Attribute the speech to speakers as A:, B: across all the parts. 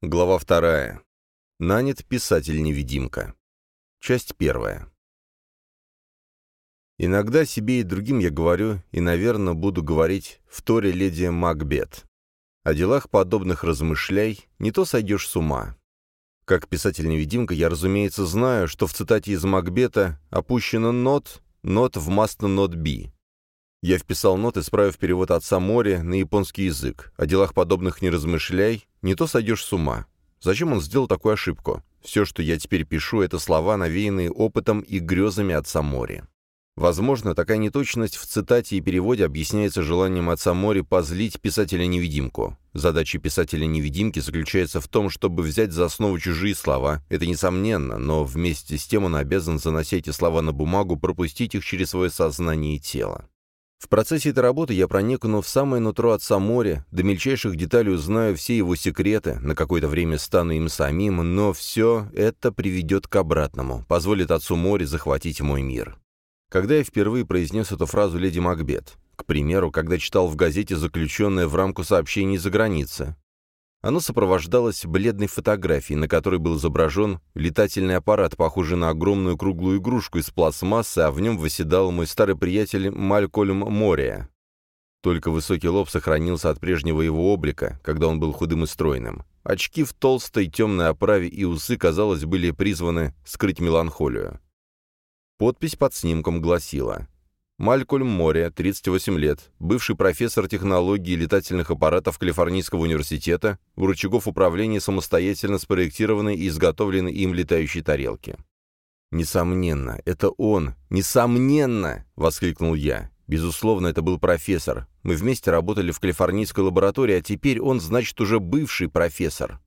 A: Глава вторая. Нанят писатель-невидимка. Часть первая. Иногда себе и другим я говорю, и, наверное, буду говорить в торе леди Макбет. О делах подобных размышляй, не то сойдешь с ума. Как писатель-невидимка я, разумеется, знаю, что в цитате из Макбета опущено «нот», «нот» в масно «нот би». Я вписал нот, исправив перевод отца Мори на японский язык. О делах подобных не размышляй, не то сойдешь с ума. Зачем он сделал такую ошибку? Все, что я теперь пишу, это слова, навеянные опытом и грезами отца Мори. Возможно, такая неточность в цитате и переводе объясняется желанием отца Мори позлить писателя-невидимку. Задача писателя-невидимки заключается в том, чтобы взять за основу чужие слова. Это несомненно, но вместе с тем он обязан заносить эти слова на бумагу, пропустить их через свое сознание и тело. В процессе этой работы я проникну в самое нутро отца моря, до мельчайших деталей узнаю все его секреты, на какое-то время стану им самим, но все это приведет к обратному, позволит отцу моря захватить мой мир. Когда я впервые произнес эту фразу леди Макбет? К примеру, когда читал в газете заключенное в рамку сообщений за границы. Оно сопровождалось бледной фотографией, на которой был изображен летательный аппарат, похожий на огромную круглую игрушку из пластмассы, а в нем восседал мой старый приятель Малькольм Мория. Только высокий лоб сохранился от прежнего его облика, когда он был худым и стройным. Очки в толстой темной оправе и усы, казалось, были призваны скрыть меланхолию. Подпись под снимком гласила Малькольм Море, 38 лет, бывший профессор технологии летательных аппаратов Калифорнийского университета, у рычагов управления самостоятельно спроектированной и изготовленной им летающей тарелки. «Несомненно, это он! Несомненно!» — воскликнул я. Безусловно, это был профессор. Мы вместе работали в калифорнийской лаборатории, а теперь он, значит, уже бывший профессор.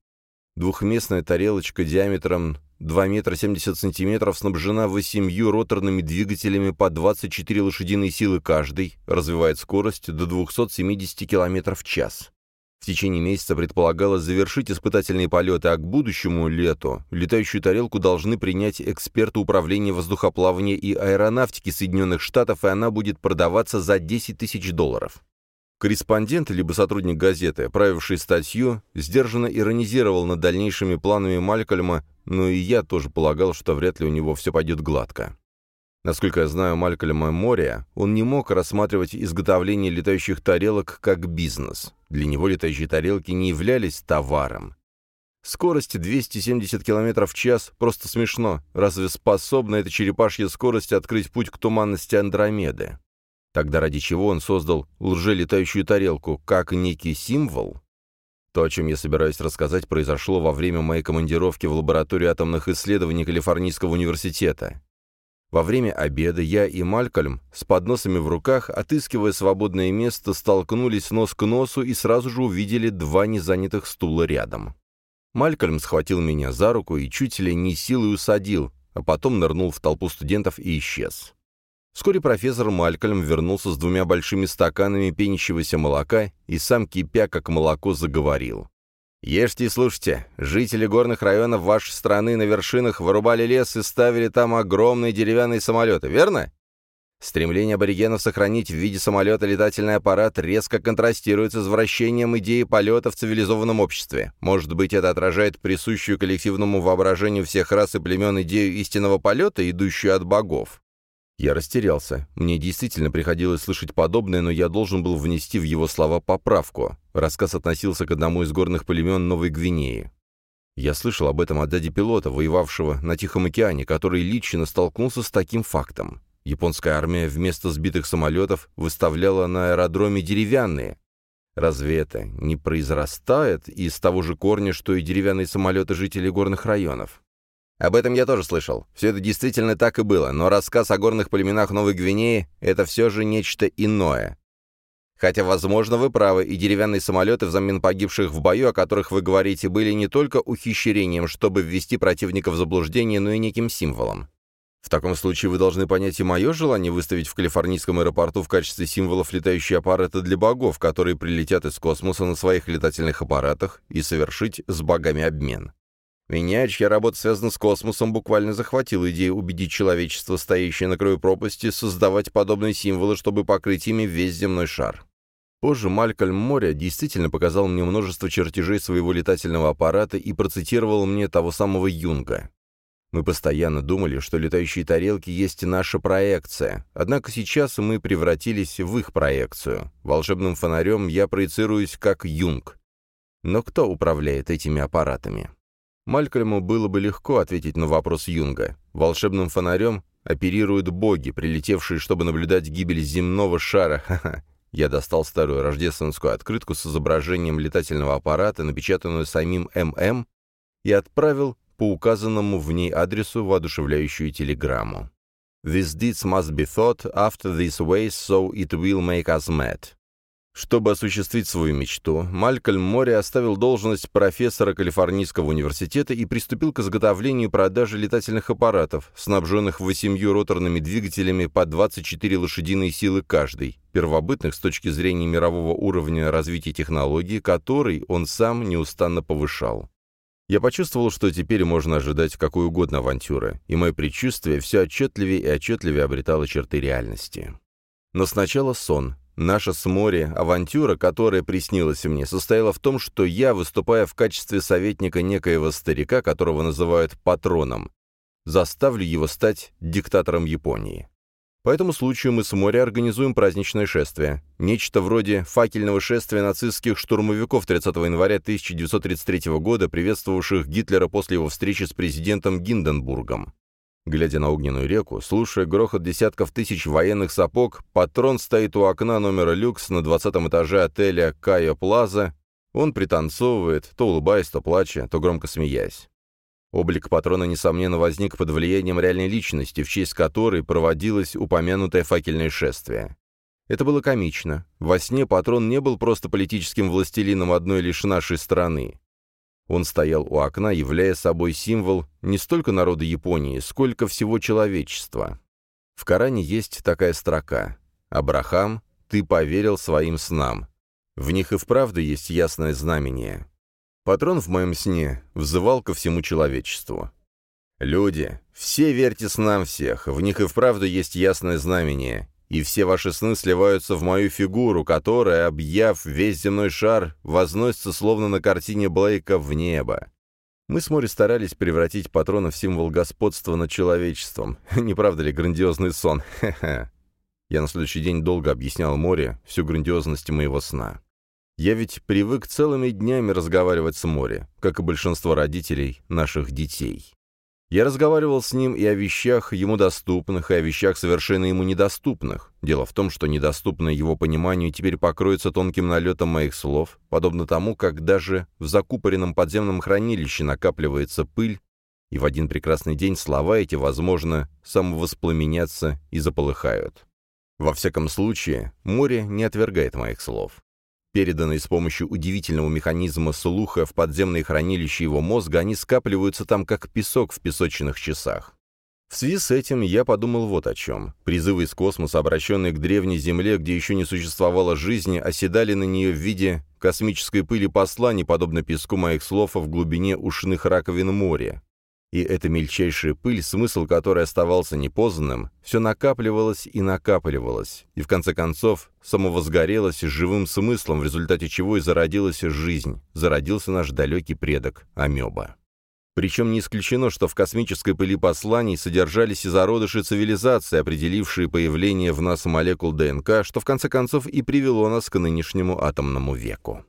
A: Двухместная тарелочка диаметром 2 метра 70 сантиметров снабжена восемью роторными двигателями по 24 лошадиные силы каждый, развивает скорость до 270 км в час. В течение месяца предполагалось завершить испытательные полеты, а к будущему лету летающую тарелку должны принять эксперты управления воздухоплавания и аэронавтики Соединенных Штатов, и она будет продаваться за 10 тысяч долларов. Корреспондент, либо сотрудник газеты, правивший статью, сдержанно иронизировал над дальнейшими планами Малькольма, но и я тоже полагал, что вряд ли у него все пойдет гладко. Насколько я знаю Малькольма Мория, он не мог рассматривать изготовление летающих тарелок как бизнес. Для него летающие тарелки не являлись товаром. Скорость 270 км в час просто смешно. Разве способна эта черепашья скорость открыть путь к туманности Андромеды? Тогда ради чего он создал лжелетающую тарелку, как некий символ? То, о чем я собираюсь рассказать, произошло во время моей командировки в лабораторию атомных исследований Калифорнийского университета. Во время обеда я и Малькольм с подносами в руках, отыскивая свободное место, столкнулись нос к носу и сразу же увидели два незанятых стула рядом. Малькольм схватил меня за руку и чуть ли не силой усадил, а потом нырнул в толпу студентов и исчез. Вскоре профессор Малькольм вернулся с двумя большими стаканами пенящегося молока и сам, кипя как молоко, заговорил. «Ешьте и слушайте. Жители горных районов вашей страны на вершинах вырубали лес и ставили там огромные деревянные самолеты, верно? Стремление аборигенов сохранить в виде самолета летательный аппарат резко контрастирует с извращением идеи полета в цивилизованном обществе. Может быть, это отражает присущую коллективному воображению всех рас и племен идею истинного полета, идущую от богов? Я растерялся. Мне действительно приходилось слышать подобное, но я должен был внести в его слова поправку. Рассказ относился к одному из горных племен Новой Гвинеи. Я слышал об этом от дяди-пилота, воевавшего на Тихом океане, который лично столкнулся с таким фактом. Японская армия вместо сбитых самолетов выставляла на аэродроме деревянные. Разве это не произрастает из того же корня, что и деревянные самолеты жителей горных районов? Об этом я тоже слышал. Все это действительно так и было, но рассказ о горных племенах Новой Гвинеи — это все же нечто иное. Хотя, возможно, вы правы, и деревянные самолеты взамен погибших в бою, о которых вы говорите, были не только ухищрением, чтобы ввести противника в заблуждение, но и неким символом. В таком случае вы должны понять и мое желание выставить в калифорнийском аэропорту в качестве символов летающие аппараты для богов, которые прилетят из космоса на своих летательных аппаратах, и совершить с богами обмен. Меня, чья работа связана с космосом, буквально захватила идея убедить человечество, стоящее на краю пропасти, создавать подобные символы, чтобы покрыть ими весь земной шар. Позже Малькольм Моря действительно показал мне множество чертежей своего летательного аппарата и процитировал мне того самого Юнга. Мы постоянно думали, что летающие тарелки есть наша проекция, однако сейчас мы превратились в их проекцию. Волшебным фонарем я проецируюсь как Юнг. Но кто управляет этими аппаратами? Малькольму было бы легко ответить на вопрос Юнга. Волшебным фонарем оперируют боги, прилетевшие, чтобы наблюдать гибель земного шара. Ха-ха. Я достал старую рождественскую открытку с изображением летательного аппарата, напечатанную самим ММ, и отправил по указанному в ней адресу воодушевляющую телеграмму. «These deeds must be thought after this way, so it will make us mad». Чтобы осуществить свою мечту, Малькольм Мори оставил должность профессора Калифорнийского университета и приступил к изготовлению и продаже летательных аппаратов, снабженных восемью роторными двигателями по 24 лошадиные силы каждый, первобытных с точки зрения мирового уровня развития технологий, который он сам неустанно повышал. Я почувствовал, что теперь можно ожидать какой угодно авантюры, и мое предчувствие все отчетливее и отчетливее обретало черты реальности. Но сначала сон. Наша с моря авантюра, которая приснилась мне, состояла в том, что я, выступая в качестве советника некоего старика, которого называют патроном, заставлю его стать диктатором Японии. По этому случаю мы с моря организуем праздничное шествие. Нечто вроде факельного шествия нацистских штурмовиков 30 января 1933 года, приветствовавших Гитлера после его встречи с президентом Гинденбургом. Глядя на огненную реку, слушая грохот десятков тысяч военных сапог, патрон стоит у окна номера люкс на 20 этаже отеля «Кайо Плаза». Он пританцовывает, то улыбаясь, то плача, то громко смеясь. Облик патрона, несомненно, возник под влиянием реальной личности, в честь которой проводилось упомянутое факельное шествие. Это было комично. Во сне патрон не был просто политическим властелином одной лишь нашей страны. Он стоял у окна, являя собой символ не столько народа Японии, сколько всего человечества. В Коране есть такая строка «Абрахам, ты поверил своим снам». В них и вправду есть ясное знамение. Патрон в моем сне взывал ко всему человечеству. «Люди, все верьте снам всех, в них и вправду есть ясное знамение, и все ваши сны сливаются в мою фигуру, которая, объяв весь земной шар, возносится словно на картине Блейка в небо. Мы с Мори старались превратить патрона в символ господства над человечеством. Не правда ли грандиозный сон? Хе-хе. Я на следующий день долго объяснял Море всю грандиозность моего сна. Я ведь привык целыми днями разговаривать с Мори, как и большинство родителей наших детей. Я разговаривал с ним и о вещах ему доступных, и о вещах совершенно ему недоступных. Дело в том, что недоступное его пониманию теперь покроется тонким налетом моих слов, подобно тому, как даже в закупоренном подземном хранилище накапливается пыль, и в один прекрасный день слова эти, возможно, самовоспламенятся и заполыхают. Во всяком случае, море не отвергает моих слов переданные с помощью удивительного механизма слуха в подземные хранилища его мозга, они скапливаются там, как песок в песочных часах. В связи с этим я подумал вот о чем. Призывы из космоса, обращенные к древней Земле, где еще не существовало жизни, оседали на нее в виде космической пыли посланий, подобно песку моих слов в глубине ушных раковин моря. И эта мельчайшая пыль, смысл которой оставался непознанным, все накапливалось и накапливалось, и в конце концов самовозгорелось живым смыслом, в результате чего и зародилась жизнь, зародился наш далекий предок Амеба. Причем не исключено, что в космической пыли посланий содержались и зародыши цивилизации, определившие появление в нас молекул ДНК, что в конце концов и привело нас к нынешнему атомному веку.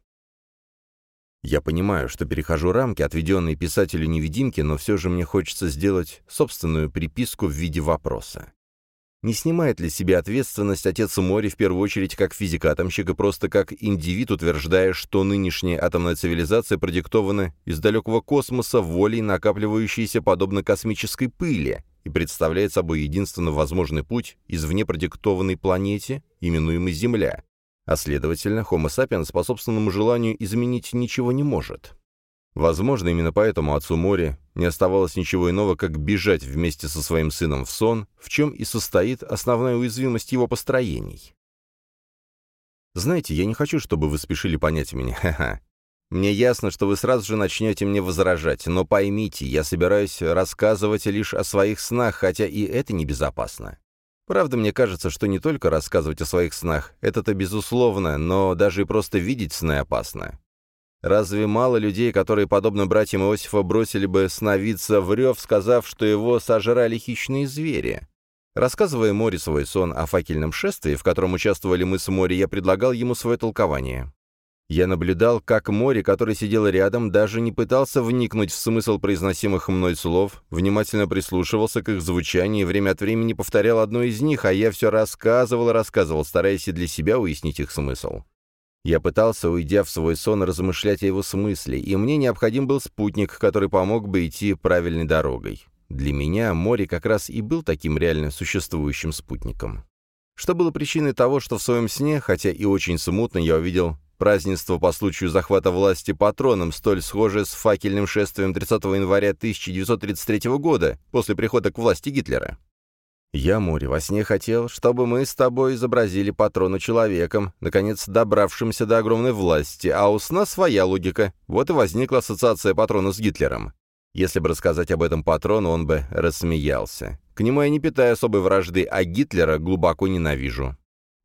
A: Я понимаю, что перехожу рамки, отведенные писателю-невидимки, но все же мне хочется сделать собственную приписку в виде вопроса. Не снимает ли себе ответственность отец Мори в первую очередь как физик-атомщик и просто как индивид, утверждая, что нынешняя атомная цивилизация продиктована из далекого космоса волей, накапливающейся подобно космической пыли, и представляет собой единственно возможный путь из вне продиктованной планете, именуемой Земля, а следовательно, Homo sapiens по собственному желанию изменить ничего не может. Возможно, именно поэтому отцу Мори не оставалось ничего иного, как бежать вместе со своим сыном в сон, в чем и состоит основная уязвимость его построений. Знаете, я не хочу, чтобы вы спешили понять меня, ха-ха. Мне ясно, что вы сразу же начнете мне возражать, но поймите, я собираюсь рассказывать лишь о своих снах, хотя и это небезопасно. Правда, мне кажется, что не только рассказывать о своих снах, это-то безусловно, но даже и просто видеть сны опасно. Разве мало людей, которые, подобно братьям Иосифа, бросили бы сновидца в рев, сказав, что его сожрали хищные звери? Рассказывая Море свой сон о факельном шествии, в котором участвовали мы с Мори, я предлагал ему свое толкование. Я наблюдал, как Мори, который сидел рядом, даже не пытался вникнуть в смысл произносимых мной слов, внимательно прислушивался к их звучанию и время от времени повторял одно из них, а я все рассказывал и рассказывал, стараясь и для себя уяснить их смысл. Я пытался, уйдя в свой сон, размышлять о его смысле, и мне необходим был спутник, который помог бы идти правильной дорогой. Для меня море как раз и был таким реально существующим спутником. Что было причиной того, что в своем сне, хотя и очень смутно, я увидел празднество по случаю захвата власти патроном, столь схожее с факельным шествием 30 января 1933 года, после прихода к власти Гитлера. Я, море, во сне хотел, чтобы мы с тобой изобразили патрона человеком, наконец добравшимся до огромной власти, а у сна своя логика. Вот и возникла ассоциация патрона с Гитлером. Если бы рассказать об этом патрону, он бы рассмеялся. К нему я не питаю особой вражды, а Гитлера глубоко ненавижу.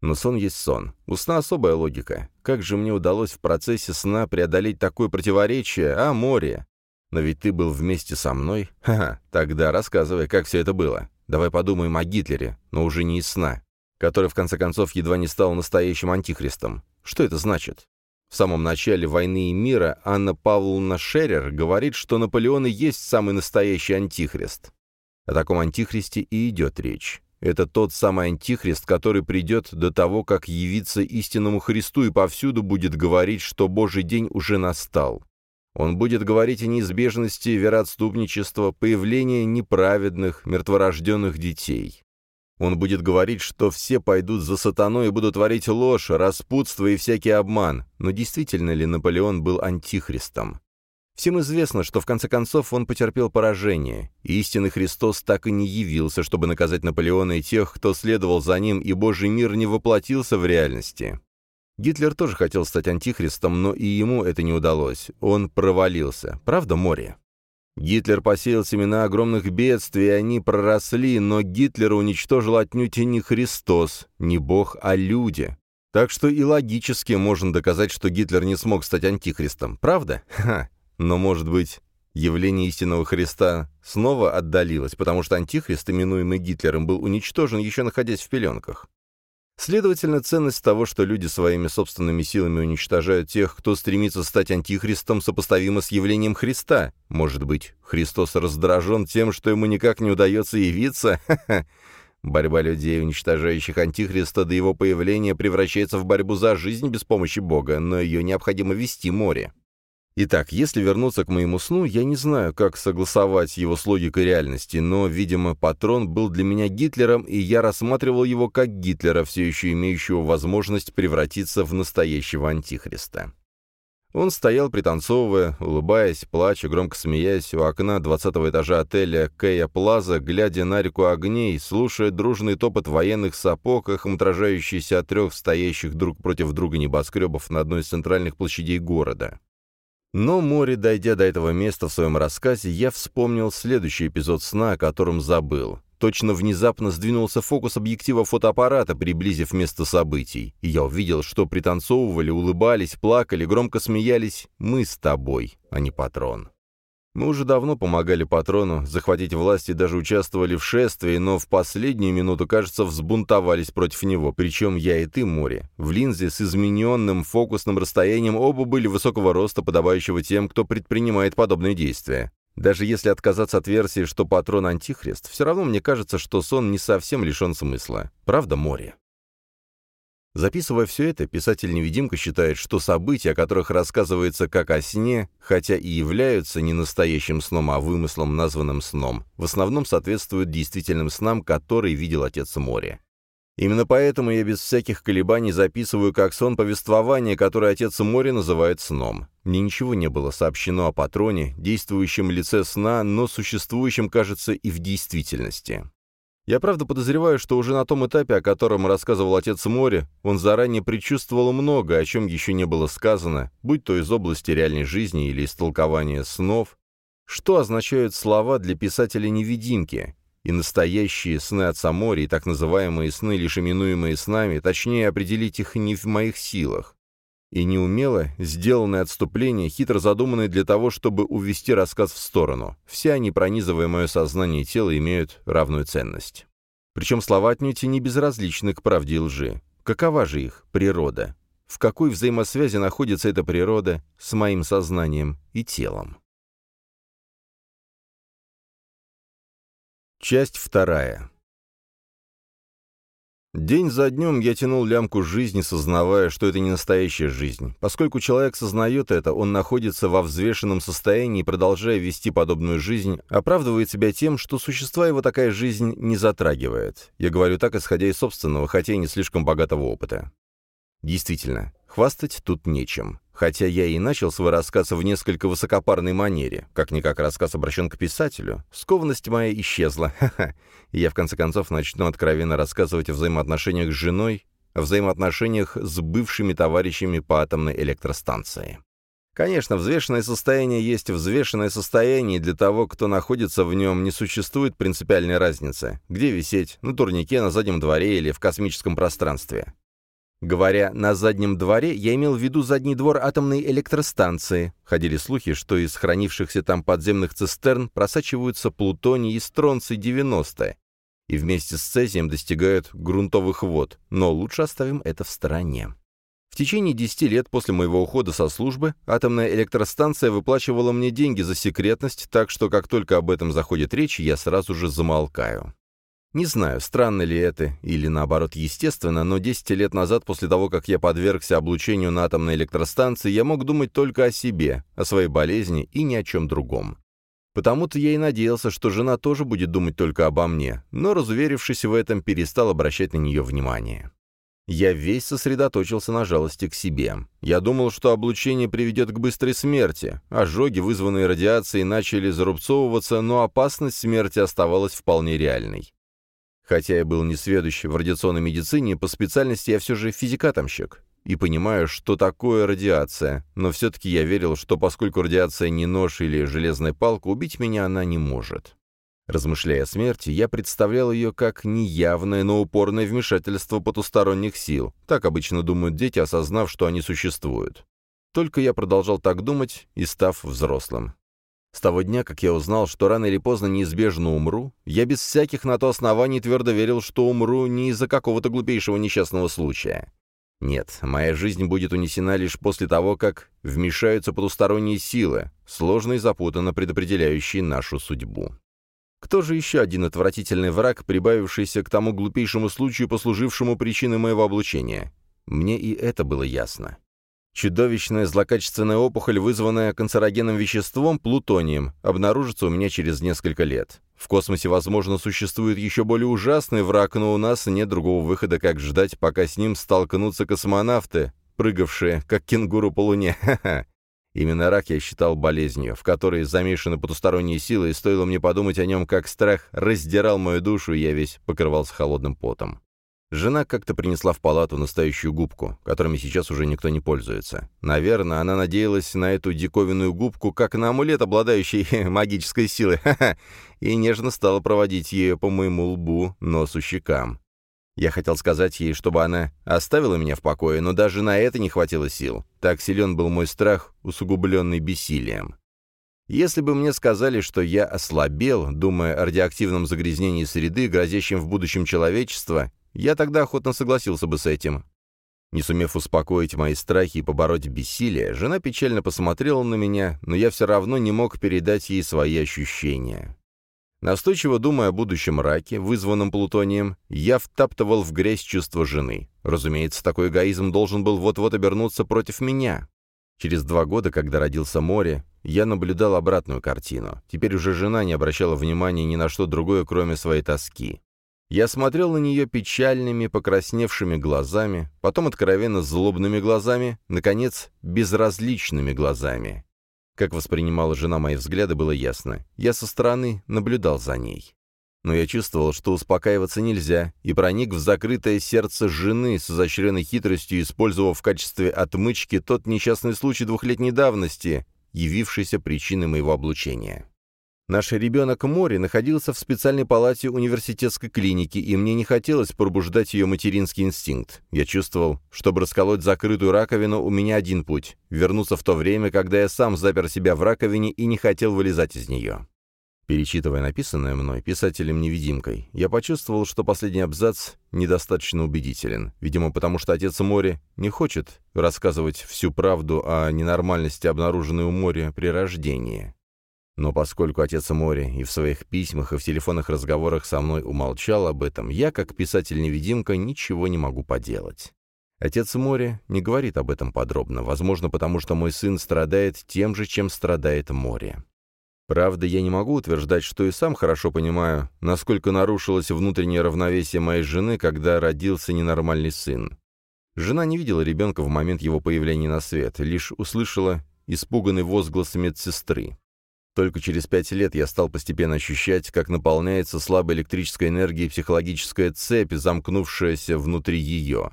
A: Но сон есть сон. У сна особая логика. Как же мне удалось в процессе сна преодолеть такое противоречие, а море? Но ведь ты был вместе со мной. Ха-ха, тогда рассказывай, как все это было. Давай подумаем о Гитлере, но уже не из сна, который в конце концов едва не стал настоящим антихристом. Что это значит? В самом начале «Войны и мира» Анна Павловна Шерер говорит, что Наполеон и есть самый настоящий антихрист. О таком антихристе и идет речь. Это тот самый антихрист, который придет до того, как явиться истинному Христу и повсюду будет говорить, что Божий день уже настал. Он будет говорить о неизбежности вероотступничества, появления неправедных, мертворожденных детей. Он будет говорить, что все пойдут за сатаной и будут творить ложь, распутство и всякий обман. Но действительно ли Наполеон был антихристом? Всем известно, что в конце концов он потерпел поражение, и истинный Христос так и не явился, чтобы наказать Наполеона и тех, кто следовал за ним, и Божий мир не воплотился в реальности. Гитлер тоже хотел стать антихристом, но и ему это не удалось. Он провалился. Правда, море? Гитлер посеял семена огромных бедствий, и они проросли, но Гитлера уничтожил отнюдь не Христос, не Бог, а люди. Так что и логически можно доказать, что Гитлер не смог стать антихристом. Правда? Ха. Но, может быть, явление истинного Христа снова отдалилось, потому что антихрист, именуемый Гитлером, был уничтожен, еще находясь в пеленках. Следовательно, ценность того, что люди своими собственными силами уничтожают тех, кто стремится стать антихристом, сопоставима с явлением Христа. Может быть, Христос раздражен тем, что ему никак не удается явиться? Борьба людей, уничтожающих антихриста до его появления, превращается в борьбу за жизнь без помощи Бога, но ее необходимо вести море. Итак, если вернуться к моему сну, я не знаю, как согласовать его с логикой реальности, но, видимо, патрон был для меня Гитлером, и я рассматривал его как Гитлера, все еще имеющего возможность превратиться в настоящего антихриста. Он стоял, пританцовывая, улыбаясь, плача, громко смеясь у окна двадцатого этажа отеля Кэя Плаза, глядя на реку огней, слушая дружный топот военных сапог, эхом отражающийся от трех стоящих друг против друга небоскребов на одной из центральных площадей города. Но море, дойдя до этого места в своем рассказе, я вспомнил следующий эпизод сна, о котором забыл. Точно внезапно сдвинулся фокус объектива фотоаппарата, приблизив место событий, и я увидел, что пританцовывали, улыбались, плакали, громко смеялись мы с тобой, а не патрон. Мы уже давно помогали патрону захватить власть и даже участвовали в шествии, но в последнюю минуту, кажется, взбунтовались против него, причем я и ты, море. В линзе с измененным фокусным расстоянием оба были высокого роста, подобающего тем, кто предпринимает подобные действия. Даже если отказаться от версии, что патрон антихрист, все равно мне кажется, что сон не совсем лишен смысла. Правда, море? Записывая все это, писатель-невидимка считает, что события, о которых рассказывается как о сне, хотя и являются не настоящим сном, а вымыслом, названным сном, в основном соответствуют действительным снам, которые видел Отец моря. Именно поэтому я без всяких колебаний записываю как сон повествование, которое Отец моря называет сном. Мне ничего не было сообщено о патроне, действующем лице сна, но существующем, кажется, и в действительности. Я правда подозреваю, что уже на том этапе, о котором рассказывал отец Мори, он заранее предчувствовал много, о чем еще не было сказано, будь то из области реальной жизни или из толкования снов. Что означают слова для писателя-невидимки? и настоящие сны отца моря, и так называемые сны, лишь именуемые снами, точнее определить их не в моих силах. И неумело сделанное отступление, хитро задуманное для того, чтобы увести рассказ в сторону. Все они, пронизывая мое сознание и тело, имеют равную ценность. Причем слова отнюдь не безразличны к правде и лжи. Какова же их природа? В какой взаимосвязи находится эта природа с моим сознанием и телом? Часть вторая. День за днем я тянул лямку жизни, сознавая, что это не настоящая жизнь. Поскольку человек сознает это, он находится во взвешенном состоянии продолжая вести подобную жизнь, оправдывает себя тем, что существа его такая жизнь не затрагивает. Я говорю так, исходя из собственного, хотя и не слишком богатого опыта. Действительно, хвастать тут нечем. Хотя я и начал свой рассказ в несколько высокопарной манере, как-никак рассказ обращен к писателю, скованность моя исчезла, ха-ха, и я в конце концов начну откровенно рассказывать о взаимоотношениях с женой, о взаимоотношениях с бывшими товарищами по атомной электростанции. Конечно, взвешенное состояние есть взвешенное состояние, и для того, кто находится в нем, не существует принципиальной разницы, где висеть, на турнике, на заднем дворе или в космическом пространстве. Говоря «на заднем дворе», я имел в виду задний двор атомной электростанции. Ходили слухи, что из хранившихся там подземных цистерн просачиваются плутоний и стронций-90, и вместе с цезием достигают грунтовых вод, но лучше оставим это в стороне. В течение 10 лет после моего ухода со службы атомная электростанция выплачивала мне деньги за секретность, так что как только об этом заходит речь, я сразу же замолкаю. Не знаю, странно ли это, или наоборот естественно, но 10 лет назад, после того, как я подвергся облучению на атомной электростанции, я мог думать только о себе, о своей болезни и ни о чем другом. Потому-то я и надеялся, что жена тоже будет думать только обо мне, но, разуверившись в этом, перестал обращать на нее внимание. Я весь сосредоточился на жалости к себе. Я думал, что облучение приведет к быстрой смерти. Ожоги, вызванные радиацией, начали зарубцовываться, но опасность смерти оставалась вполне реальной. Хотя я был несведущ в радиационной медицине, по специальности я все же физикатомщик. И понимаю, что такое радиация, но все-таки я верил, что поскольку радиация не нож или железная палка, убить меня она не может. Размышляя о смерти, я представлял ее как неявное, но упорное вмешательство потусторонних сил. Так обычно думают дети, осознав, что они существуют. Только я продолжал так думать и став взрослым. С того дня, как я узнал, что рано или поздно неизбежно умру, я без всяких на то оснований твердо верил, что умру не из-за какого-то глупейшего несчастного случая. Нет, моя жизнь будет унесена лишь после того, как вмешаются потусторонние силы, сложно и запутанно предопределяющие нашу судьбу. Кто же еще один отвратительный враг, прибавившийся к тому глупейшему случаю, послужившему причиной моего облучения? Мне и это было ясно. Чудовищная злокачественная опухоль, вызванная канцерогенным веществом плутонием, обнаружится у меня через несколько лет. В космосе, возможно, существует еще более ужасный враг, но у нас нет другого выхода, как ждать, пока с ним столкнутся космонавты, прыгавшие, как кенгуру по луне. Именно рак я считал болезнью, в которой замешаны потусторонние силы, и стоило мне подумать о нем, как страх раздирал мою душу, и я весь покрывался холодным потом. Жена как-то принесла в палату настоящую губку, которыми сейчас уже никто не пользуется. Наверное, она надеялась на эту диковинную губку, как на амулет, обладающий магической силой, и нежно стала проводить ее по моему лбу, носу, щекам. Я хотел сказать ей, чтобы она оставила меня в покое, но даже на это не хватило сил. Так силен был мой страх, усугубленный бессилием. Если бы мне сказали, что я ослабел, думая о радиоактивном загрязнении среды, грозящем в будущем человечества, я тогда охотно согласился бы с этим. Не сумев успокоить мои страхи и побороть бессилие, жена печально посмотрела на меня, но я все равно не мог передать ей свои ощущения. Настойчиво думая о будущем раке, вызванном плутонием, я втаптывал в грязь чувство жены. Разумеется, такой эгоизм должен был вот-вот обернуться против меня. Через два года, когда родился море, я наблюдал обратную картину. Теперь уже жена не обращала внимания ни на что другое, кроме своей тоски. Я смотрел на нее печальными, покрасневшими глазами, потом откровенно злобными глазами, наконец, безразличными глазами. Как воспринимала жена мои взгляды, было ясно. Я со стороны наблюдал за ней. Но я чувствовал, что успокаиваться нельзя, и проник в закрытое сердце жены с изощренной хитростью, использовав в качестве отмычки тот несчастный случай двухлетней давности, явившийся причиной моего облучения. Наш ребенок Мори находился в специальной палате университетской клиники, и мне не хотелось пробуждать ее материнский инстинкт. Я чувствовал, чтобы расколоть закрытую раковину, у меня один путь — вернуться в то время, когда я сам запер себя в раковине и не хотел вылезать из нее. Перечитывая написанное мной писателем-невидимкой, я почувствовал, что последний абзац недостаточно убедителен. Видимо, потому что отец Мори не хочет рассказывать всю правду о ненормальности, обнаруженной у Мори при рождении. Но поскольку отец Мори и в своих письмах, и в телефонных разговорах со мной умолчал об этом, я, как писатель-невидимка, ничего не могу поделать. Отец Мори не говорит об этом подробно, возможно, потому что мой сын страдает тем же, чем страдает море. Правда, я не могу утверждать, что и сам хорошо понимаю, насколько нарушилось внутреннее равновесие моей жены, когда родился ненормальный сын. Жена не видела ребенка в момент его появления на свет, лишь услышала испуганный возглас медсестры. Только через пять лет я стал постепенно ощущать, как наполняется слабой электрической энергией психологическая цепь, замкнувшаяся внутри ее.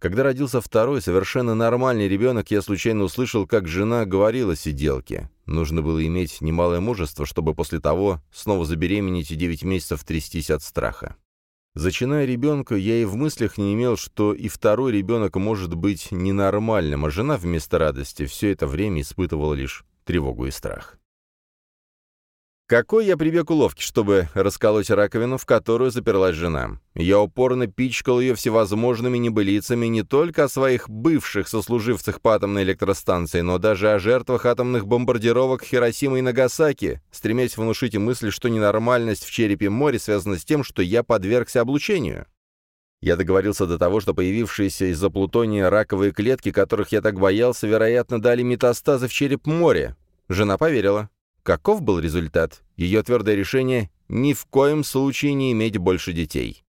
A: Когда родился второй, совершенно нормальный ребенок, я случайно услышал, как жена говорила сиделке. Нужно было иметь немалое мужество, чтобы после того снова забеременеть и девять месяцев трястись от страха. Зачиная ребенка, я и в мыслях не имел, что и второй ребенок может быть ненормальным, а жена вместо радости все это время испытывала лишь тревогу и страх. Какой я прибег уловки, чтобы расколоть раковину, в которую заперлась жена. Я упорно пичкал ее всевозможными небылицами не только о своих бывших сослуживцах по атомной электростанции, но даже о жертвах атомных бомбардировок Хиросимы и Нагасаки, стремясь внушить мысль, что ненормальность в черепе моря связана с тем, что я подвергся облучению. Я договорился до того, что появившиеся из-за плутония раковые клетки, которых я так боялся, вероятно, дали метастазы в череп моря. Жена поверила. Каков был результат? Ее твердое решение — ни в коем случае не иметь больше детей.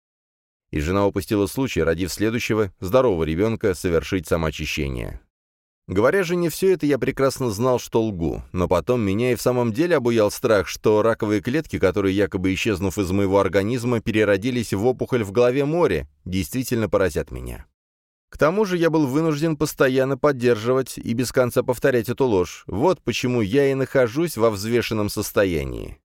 A: И жена упустила случай, родив следующего, здорового ребенка, совершить самоочищение. Говоря же не все это, я прекрасно знал, что лгу, но потом меня и в самом деле обуял страх, что раковые клетки, которые, якобы исчезнув из моего организма, переродились в опухоль в голове моря, действительно поразят меня. К тому же я был вынужден постоянно поддерживать и без конца повторять эту ложь. Вот почему я и нахожусь во взвешенном состоянии.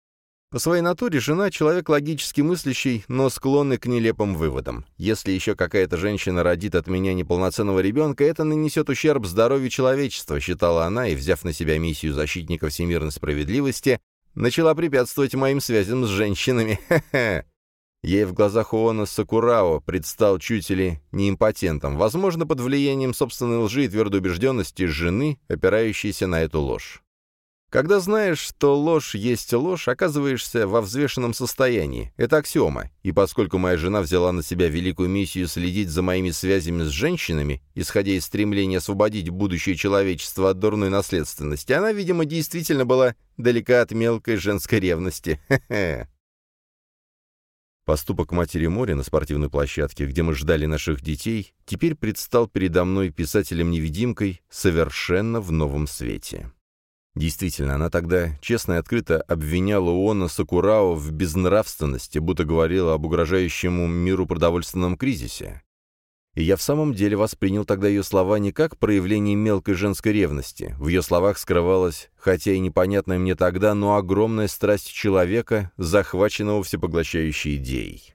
A: По своей натуре жена — человек логически мыслящий, но склонный к нелепым выводам. Если еще какая-то женщина родит от меня неполноценного ребенка, это нанесет ущерб здоровью человечества, считала она, и, взяв на себя миссию защитника всемирной справедливости, начала препятствовать моим связям с женщинами. Хе-хе. Ей в глазах Уона Сакурао предстал чуть ли не импотентом, возможно, под влиянием собственной лжи и твердой убежденности жены, опирающейся на эту ложь. Когда знаешь, что ложь есть ложь, оказываешься во взвешенном состоянии. Это аксиома. И поскольку моя жена взяла на себя великую миссию следить за моими связями с женщинами, исходя из стремления освободить будущее человечество от дурной наследственности, она, видимо, действительно была далека от мелкой женской ревности. Хе-хе. Поступок матери моря на спортивной площадке, где мы ждали наших детей, теперь предстал передо мной писателем-невидимкой совершенно в новом свете. Действительно, она тогда честно и открыто обвиняла Уона Сакурао в безнравственности, будто говорила об угрожающему миру продовольственном кризисе. И я в самом деле воспринял тогда ее слова не как проявление мелкой женской ревности. В ее словах скрывалась, хотя и непонятная мне тогда, но огромная страсть человека, захваченного всепоглощающей идеей.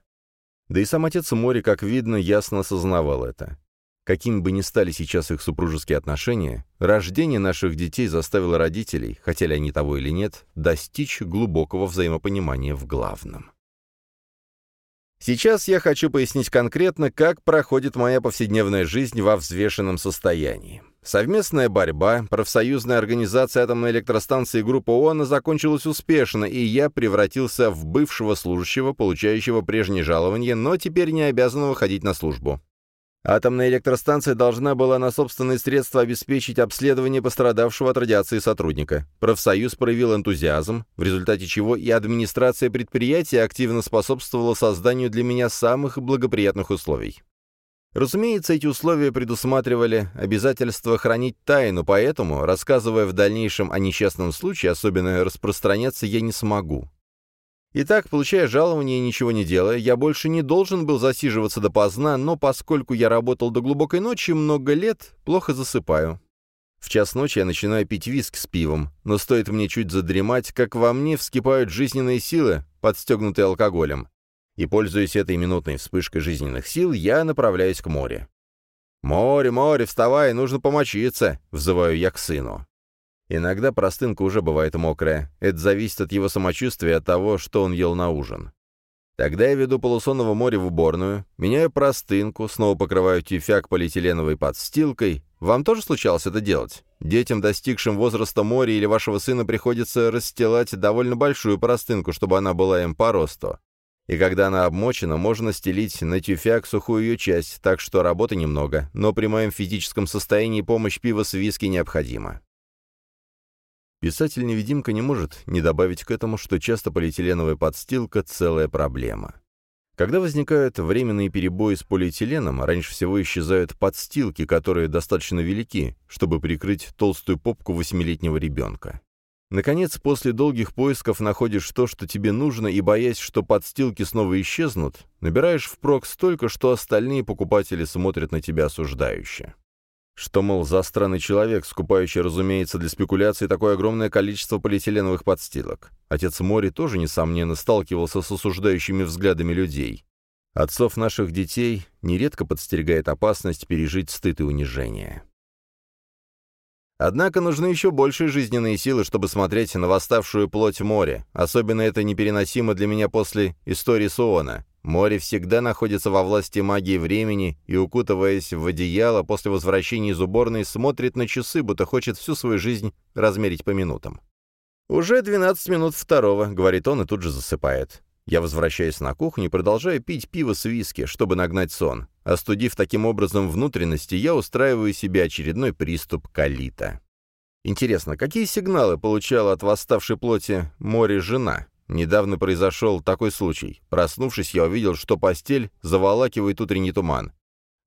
A: Да и сам отец Мори, как видно, ясно осознавал это. Какими бы ни стали сейчас их супружеские отношения, рождение наших детей заставило родителей, хотели они того или нет, достичь глубокого взаимопонимания в главном. Сейчас я хочу пояснить конкретно, как проходит моя повседневная жизнь во взвешенном состоянии. Совместная борьба, профсоюзная организация атомной электростанции группы ООН закончилась успешно, и я превратился в бывшего служащего, получающего прежнее жалование, но теперь не обязанного ходить на службу. Атомная электростанция должна была на собственные средства обеспечить обследование пострадавшего от радиации сотрудника. Профсоюз проявил энтузиазм, в результате чего и администрация предприятия активно способствовала созданию для меня самых благоприятных условий. Разумеется, эти условия предусматривали обязательство хранить тайну, поэтому, рассказывая в дальнейшем о несчастном случае, особенно распространяться я не смогу. Итак, получая жалование и ничего не делая, я больше не должен был засиживаться допоздна, но поскольку я работал до глубокой ночи много лет, плохо засыпаю. В час ночи я начинаю пить виски с пивом, но стоит мне чуть задремать, как во мне вскипают жизненные силы, подстегнутые алкоголем. И, пользуясь этой минутной вспышкой жизненных сил, я направляюсь к морю. «Море, море, вставай, нужно помочиться!» — взываю я к сыну. Иногда простынка уже бывает мокрая. Это зависит от его самочувствия от того, что он ел на ужин. Тогда я веду полусонного моря в уборную, меняю простынку, снова покрываю тюфяк полиэтиленовой подстилкой. Вам тоже случалось это делать? Детям, достигшим возраста моря или вашего сына, приходится расстилать довольно большую простынку, чтобы она была им по росту. И когда она обмочена, можно стелить на тюфяк сухую ее часть, так что работы немного, но при моем физическом состоянии помощь пива с виски необходима. Писатель-невидимка не может не добавить к этому, что часто полиэтиленовая подстилка – целая проблема. Когда возникают временные перебои с полиэтиленом, раньше всего исчезают подстилки, которые достаточно велики, чтобы прикрыть толстую попку восьмилетнего ребенка. Наконец, после долгих поисков находишь то, что тебе нужно, и, боясь, что подстилки снова исчезнут, набираешь впрок столько, что остальные покупатели смотрят на тебя осуждающе. Что, мол, за странный человек, скупающий, разумеется, для спекуляции такое огромное количество полиэтиленовых подстилок. Отец Мори тоже, несомненно, сталкивался с осуждающими взглядами людей. Отцов наших детей нередко подстерегает опасность пережить стыд и унижение. Однако нужны еще большие жизненные силы, чтобы смотреть на восставшую плоть моря. Особенно это непереносимо для меня после истории Суона. Море всегда находится во власти магии времени и, укутываясь в одеяло, после возвращения из уборной смотрит на часы, будто хочет всю свою жизнь размерить по минутам. «Уже 12 минут второго», — говорит он и тут же засыпает. Я возвращаюсь на кухню и продолжаю пить пиво с виски, чтобы нагнать сон. Остудив таким образом внутренности, я устраиваю себе очередной приступ калита. Интересно, какие сигналы получала от восставшей плоти море жена? Недавно произошел такой случай. Проснувшись, я увидел, что постель заволакивает утренний туман.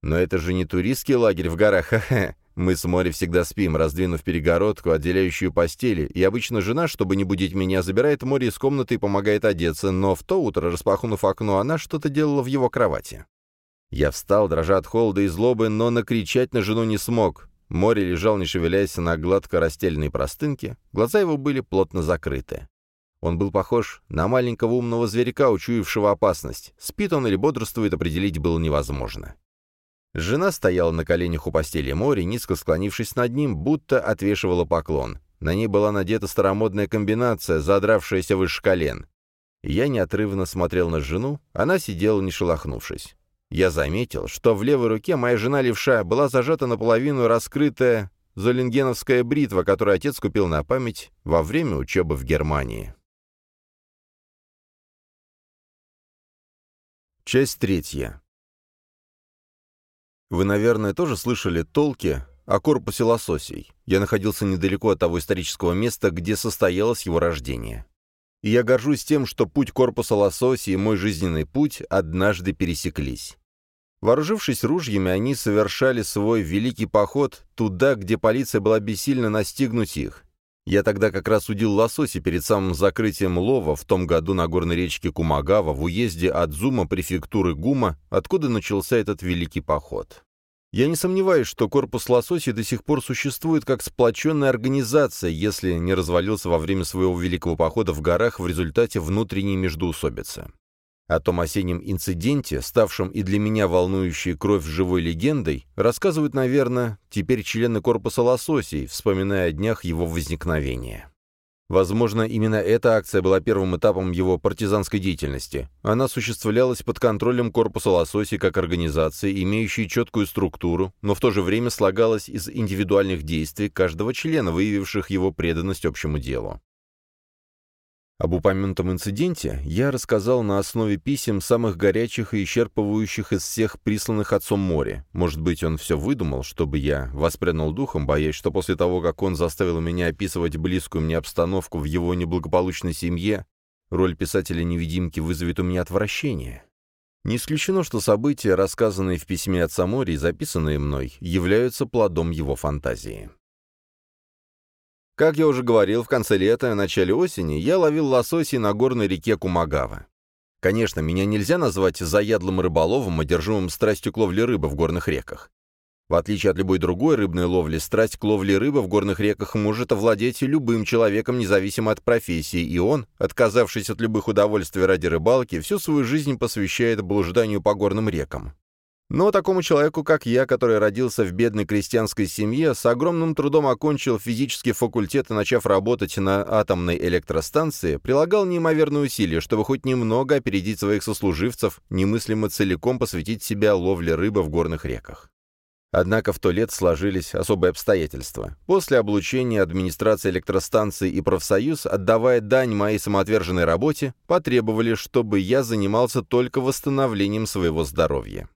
A: Но это же не туристский лагерь в горах, ха-ха. Мы с моря всегда спим, раздвинув перегородку, отделяющую постели, и обычно жена, чтобы не будить меня, забирает море из комнаты и помогает одеться, но в то утро, распахнув окно, она что-то делала в его кровати. Я встал, дрожа от холода и злобы, но накричать на жену не смог. Море лежал, не шевелясь, на гладко расстеленной простынке, глаза его были плотно закрыты. Он был похож на маленького умного зверька, учуявшего опасность. Спит он или бодрствует, определить было невозможно. Жена стояла на коленях у постели моря, низко склонившись над ним, будто отвешивала поклон. На ней была надета старомодная комбинация, задравшаяся выше колен. Я неотрывно смотрел на жену, она сидела, не шелохнувшись. Я заметил, что в левой руке моя жена левша была зажата наполовину раскрытая золенгеновская бритва, которую отец купил на память во время учебы в Германии. Часть третья. Вы, наверное, тоже слышали толки о корпусе лососей. Я находился недалеко от того исторического места, где состоялось его рождение. И я горжусь тем, что путь корпуса лососей и мой жизненный путь однажды пересеклись. Вооружившись ружьями, они совершали свой великий поход туда, где полиция была бессильна настигнуть их, я тогда как раз удил лососи перед самым закрытием лова в том году на горной речке Кумагава в уезде Адзума префектуры Гума, откуда начался этот великий поход. Я не сомневаюсь, что корпус лососи до сих пор существует как сплоченная организация, если не развалился во время своего великого похода в горах в результате внутренней междоусобицы. О том осеннем инциденте, ставшем и для меня волнующей кровь живой легендой, рассказывают, наверное, теперь члены корпуса лососей, вспоминая о днях его возникновения. Возможно, именно эта акция была первым этапом его партизанской деятельности. Она осуществлялась под контролем корпуса лососей как организации, имеющей четкую структуру, но в то же время слагалась из индивидуальных действий каждого члена, выявивших его преданность общему делу. Об упомянутом инциденте я рассказал на основе писем самых горячих и исчерпывающих из всех присланных отцом море. Может быть, он все выдумал, чтобы я воспрянул духом, боясь, что после того, как он заставил меня описывать близкую мне обстановку в его неблагополучной семье, роль писателя-невидимки вызовет у меня отвращение. Не исключено, что события, рассказанные в письме отца моря и записанные мной, являются плодом его фантазии. Как я уже говорил, в конце лета, начале осени я ловил лососей на горной реке Кумагава. Конечно, меня нельзя назвать заядлым рыболовом, одержимым страстью к ловле рыбы в горных реках. В отличие от любой другой рыбной ловли, страсть к ловле рыбы в горных реках может овладеть любым человеком, независимо от профессии, и он, отказавшись от любых удовольствий ради рыбалки, всю свою жизнь посвящает блужданию по горным рекам. Но такому человеку, как я, который родился в бедной крестьянской семье, с огромным трудом окончил физический факультет и, начав работать на атомной электростанции, прилагал неимоверные усилия, чтобы хоть немного опередить своих сослуживцев, немыслимо целиком посвятить себя ловле рыбы в горных реках. Однако в то лет сложились особые обстоятельства. После облучения администрации электростанции и профсоюз, отдавая дань моей самоотверженной работе, потребовали, чтобы я занимался только восстановлением своего здоровья.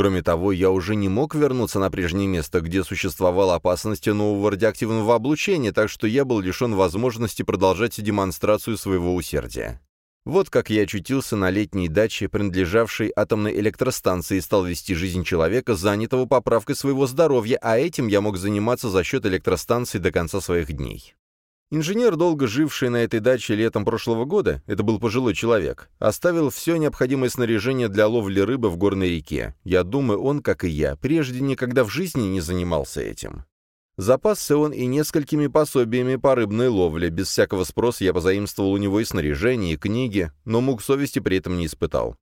A: Кроме того, я уже не мог вернуться на прежнее место, где существовала опасность нового радиоактивного облучения, так что я был лишен возможности продолжать демонстрацию своего усердия. Вот как я очутился на летней даче, принадлежавшей атомной электростанции, и стал вести жизнь человека, занятого поправкой своего здоровья, а этим я мог заниматься за счет электростанции до конца своих дней. Инженер, долго живший на этой даче летом прошлого года, это был пожилой человек, оставил все необходимое снаряжение для ловли рыбы в горной реке. Я думаю, он, как и я, прежде никогда в жизни не занимался этим. Запасся он и несколькими пособиями по рыбной ловле. Без всякого спроса я позаимствовал у него и снаряжение, и книги, но мук совести при этом не испытал.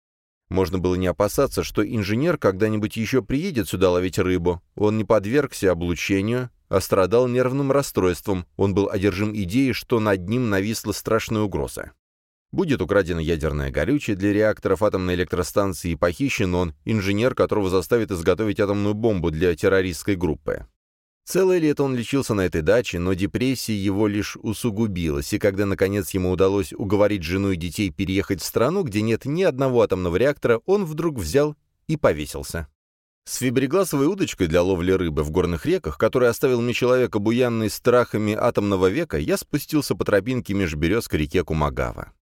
A: Можно было не опасаться, что инженер когда-нибудь еще приедет сюда ловить рыбу. Он не подвергся облучению, а страдал нервным расстройством. Он был одержим идеей, что над ним нависла страшная угроза. Будет украдено ядерное горючее для реакторов атомной электростанции и похищен он, инженер, которого заставит изготовить атомную бомбу для террористской группы. Целое лето он лечился на этой даче, но депрессия его лишь усугубилась, и когда, наконец, ему удалось уговорить жену и детей переехать в страну, где нет ни одного атомного реактора, он вдруг взял и повесился. С фибригласовой удочкой для ловли рыбы в горных реках, который оставил мне человека буянный страхами атомного века, я спустился по тропинке меж берез к реке Кумагава.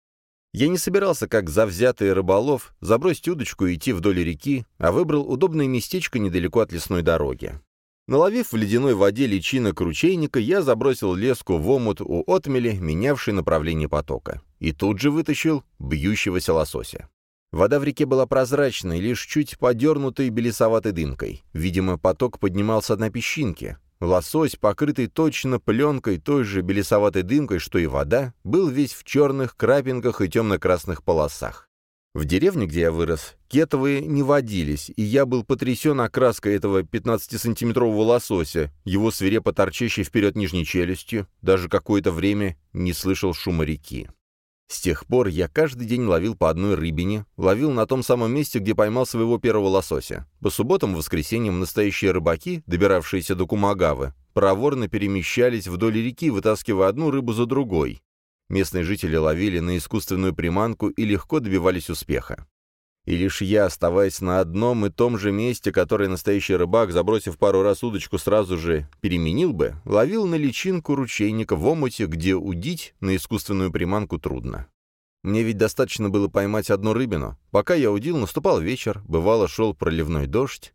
A: Я не собирался, как завзятый рыболов, забросить удочку и идти вдоль реки, а выбрал удобное местечко недалеко от лесной дороги. Наловив в ледяной воде личинок ручейника, я забросил леску в омут у отмели, менявшей направление потока, и тут же вытащил бьющегося лосося. Вода в реке была прозрачной, лишь чуть подернутой белесоватой дымкой. Видимо, поток поднимался на песчинке. Лосось, покрытый точно пленкой той же белесоватой дымкой, что и вода, был весь в черных крапинках и темно-красных полосах. В деревне, где я вырос, кетовые не водились, и я был потрясен окраской этого 15-сантиметрового лосося, его свирепо торчащей вперед нижней челюстью, даже какое-то время не слышал шума реки. С тех пор я каждый день ловил по одной рыбине, ловил на том самом месте, где поймал своего первого лосося. По субботам и воскресеньям настоящие рыбаки, добиравшиеся до Кумагавы, проворно перемещались вдоль реки, вытаскивая одну рыбу за другой. Местные жители ловили на искусственную приманку и легко добивались успеха. И лишь я, оставаясь на одном и том же месте, которое настоящий рыбак, забросив пару раз удочку, сразу же переменил бы, ловил на личинку ручейника в омуте, где удить на искусственную приманку трудно. Мне ведь достаточно было поймать одну рыбину. Пока я удил, наступал вечер, бывало шел проливной дождь,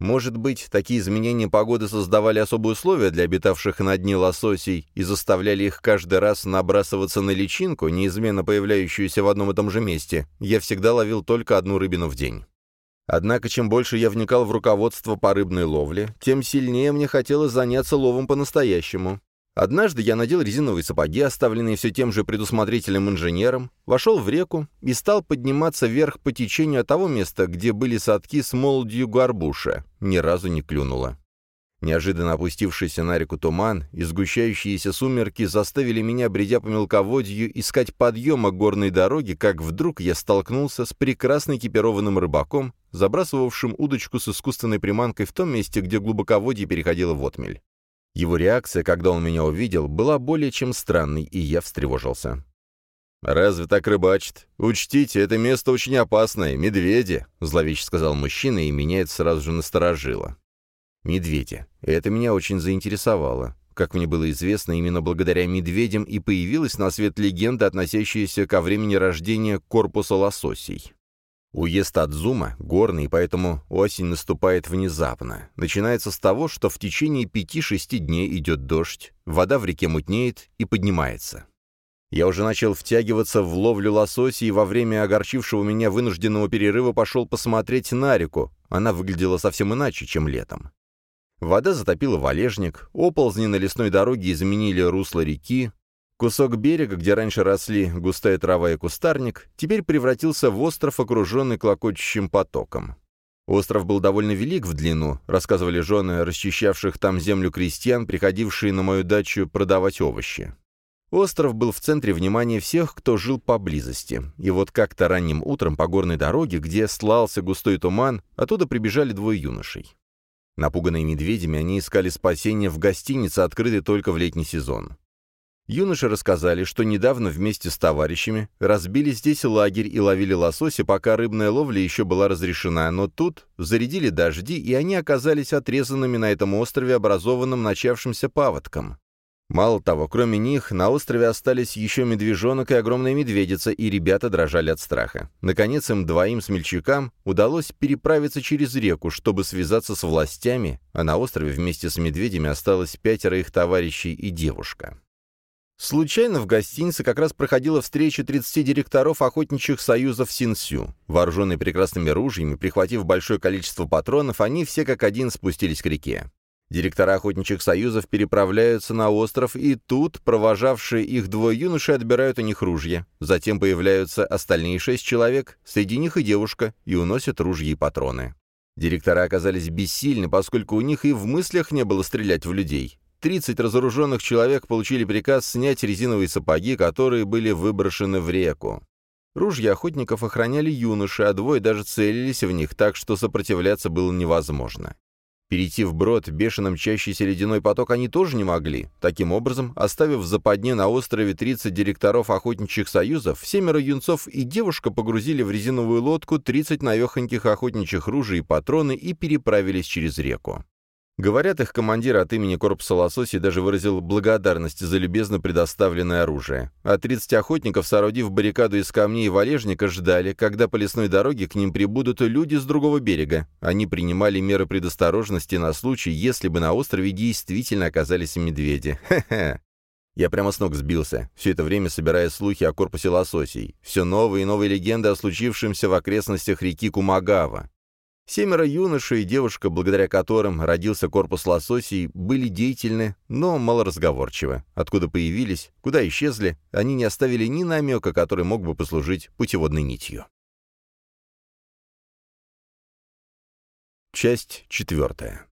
A: может быть, такие изменения погоды создавали особые условия для обитавших на дне лососей и заставляли их каждый раз набрасываться на личинку, неизменно появляющуюся в одном и том же месте. Я всегда ловил только одну рыбину в день. Однако, чем больше я вникал в руководство по рыбной ловле, тем сильнее мне хотелось заняться ловом по-настоящему. Однажды я надел резиновые сапоги, оставленные все тем же предусмотрительным инженером, вошел в реку и стал подниматься вверх по течению от того места, где были садки с молодью горбуша. Ни разу не клюнуло. Неожиданно опустившийся на реку туман и сгущающиеся сумерки заставили меня, бредя по мелководью, искать подъема горной дороги, как вдруг я столкнулся с прекрасно экипированным рыбаком, забрасывавшим удочку с искусственной приманкой в том месте, где глубоководье переходило в отмель. Его реакция, когда он меня увидел, была более чем странной, и я встревожился. «Разве так рыбачит? Учтите, это место очень опасное. Медведи!» — зловеще сказал мужчина, и меня это сразу же насторожило. «Медведи. Это меня очень заинтересовало. Как мне было известно, именно благодаря медведям и появилась на свет легенда, относящаяся ко времени рождения корпуса лососей. Уезд Адзума горный, поэтому осень наступает внезапно. Начинается с того, что в течение пяти-шести дней идет дождь, вода в реке мутнеет и поднимается. Я уже начал втягиваться в ловлю лосося и во время огорчившего меня вынужденного перерыва пошел посмотреть на реку. Она выглядела совсем иначе, чем летом. Вода затопила валежник, оползни на лесной дороге изменили русло реки, кусок берега, где раньше росли густая трава и кустарник, теперь превратился в остров, окруженный клокочущим потоком. Остров был довольно велик в длину, рассказывали жены расчищавших там землю крестьян, приходившие на мою дачу продавать овощи. Остров был в центре внимания всех, кто жил поблизости. И вот как-то ранним утром по горной дороге, где слался густой туман, оттуда прибежали двое юношей. Напуганные медведями, они искали спасения в гостинице, открытой только в летний сезон. Юноши рассказали, что недавно вместе с товарищами разбили здесь лагерь и ловили лосося, пока рыбная ловля еще была разрешена, но тут зарядили дожди, и они оказались отрезанными на этом острове, образованном начавшимся паводком. Мало того, кроме них, на острове остались еще медвежонок и огромная медведица, и ребята дрожали от страха. Наконец, им двоим смельчакам удалось переправиться через реку, чтобы связаться с властями, а на острове вместе с медведями осталось пятеро их товарищей и девушка. Случайно в гостинице как раз проходила встреча 30 директоров охотничьих союзов Синсю. Вооруженные прекрасными ружьями, прихватив большое количество патронов, они все как один спустились к реке. Директора охотничьих союзов переправляются на остров, и тут провожавшие их двое юношей отбирают у них ружья. Затем появляются остальные шесть человек, среди них и девушка, и уносят ружья и патроны. Директора оказались бессильны, поскольку у них и в мыслях не было стрелять в людей. Тридцать разоруженных человек получили приказ снять резиновые сапоги, которые были выброшены в реку. Ружья охотников охраняли юноши, а двое даже целились в них, так что сопротивляться было невозможно. Перейти вброд бешено мчащийся ледяной поток они тоже не могли. Таким образом, оставив в западне на острове 30 директоров охотничьих союзов, семеро юнцов и девушка погрузили в резиновую лодку 30 навехоньких охотничьих ружей и патроны и переправились через реку. Говорят, их командир от имени корпуса лососи даже выразил благодарность за любезно предоставленное оружие. А 30 охотников, соорудив баррикаду из камней и валежника, ждали, когда по лесной дороге к ним прибудут люди с другого берега. Они принимали меры предосторожности на случай, если бы на острове действительно оказались медведи. Хе-хе. Я прямо с ног сбился, все это время собирая слухи о корпусе лососей. Все новые и новые легенды о случившемся в окрестностях реки Кумагава. Семеро юношей и девушка, благодаря которым родился корпус лососей, были деятельны, но малоразговорчивы. Откуда появились, куда исчезли, они не оставили ни намека, который мог бы послужить путеводной нитью. Часть четвертая.